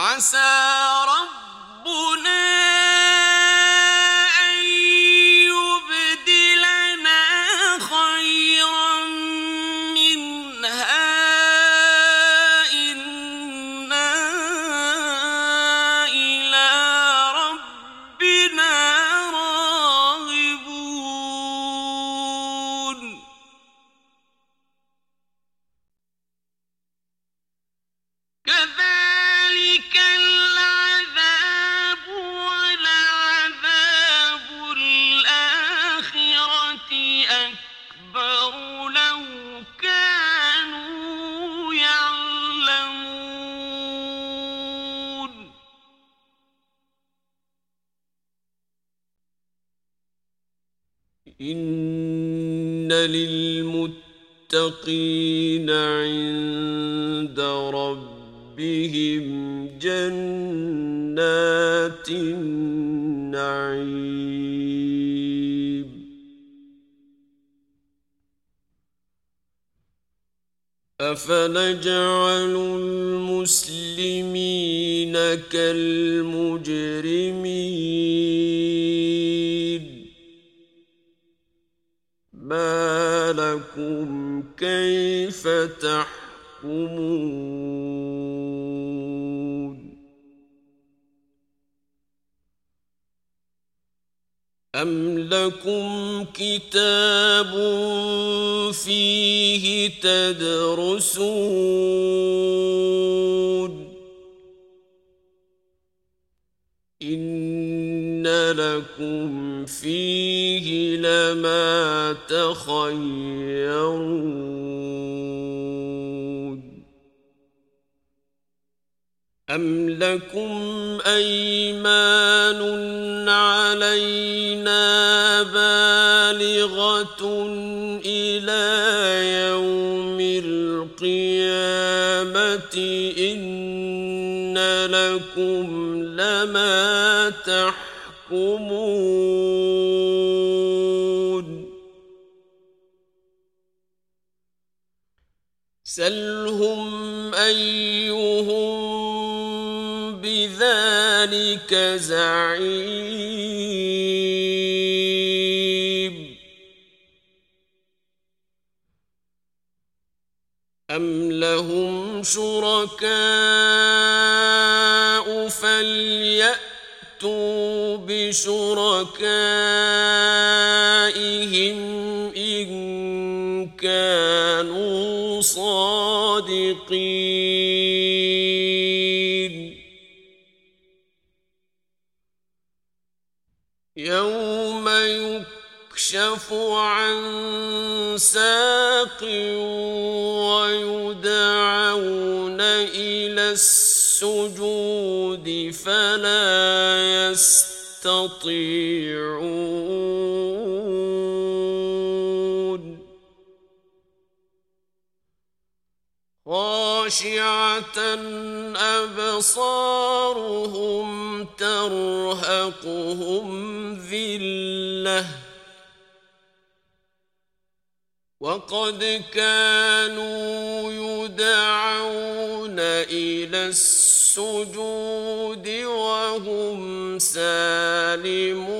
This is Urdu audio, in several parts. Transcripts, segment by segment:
عسى للمتقين عند ربهم جنات النعيم أفنجعل المسلمين كالمجرمين لكم كيف تحكمون أم لكم كتاب فيه تدرسون إن لكم فيه لما تخيرون أم لكم أيمان علينا بالغة إلى يوم القيامة إن لكم لما تحكمون سلهم أيهم بذلك زعيم. أم لهم شركاء فليأتوا بشركائهم إن كانوا صادقين. يوم يكشف عن ساق ويدعون إلى السجود فلا يستطيعون. خاشعة أبصارهم ترهقهم ذلة. وقد كانوا يدعون إلى السماء السجود وهم سالمون.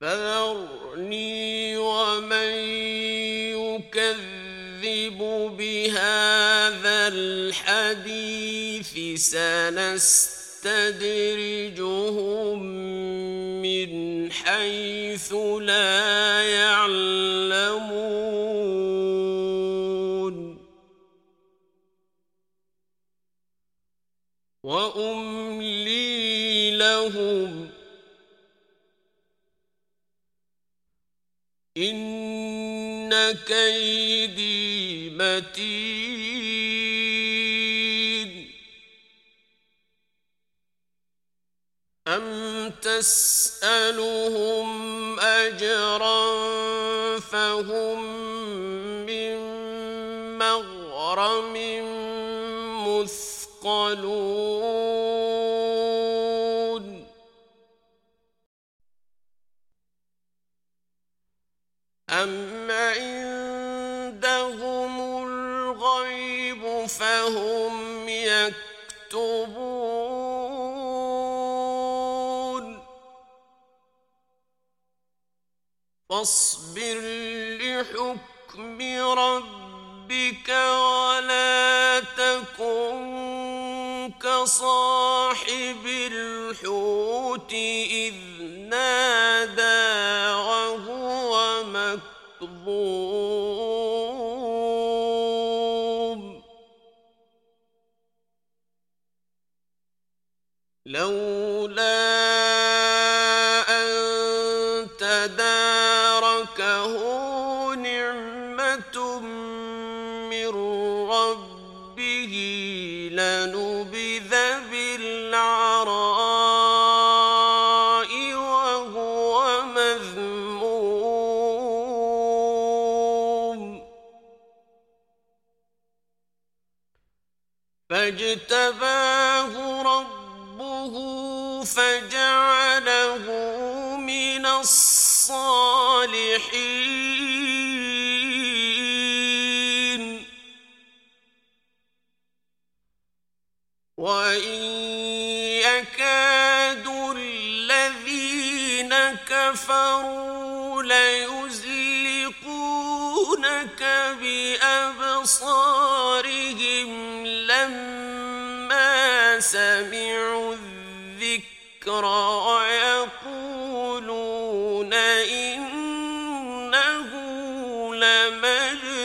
فذرني ومن يكذب بهذا الحديث سنستدرجهم من حيث لا يعلمون. وأملي لهم. إن كيدي متين. أم تسألهم أجرا فهم من مغرم مثقلون أم عندهم الغيب فهم فاصبر لحكم ربك ولا تكن كصاحب الحوت إذ نادى وهو مكظوم. لولا لنبذ بالعراء وهو مذموم. فاجتباه ربه فجعله من الصالحين. وإن يكاد الذين كفروا ليزلقونك بأبصارهم لما سمعوا الذكر ويقولون إنه لمجنون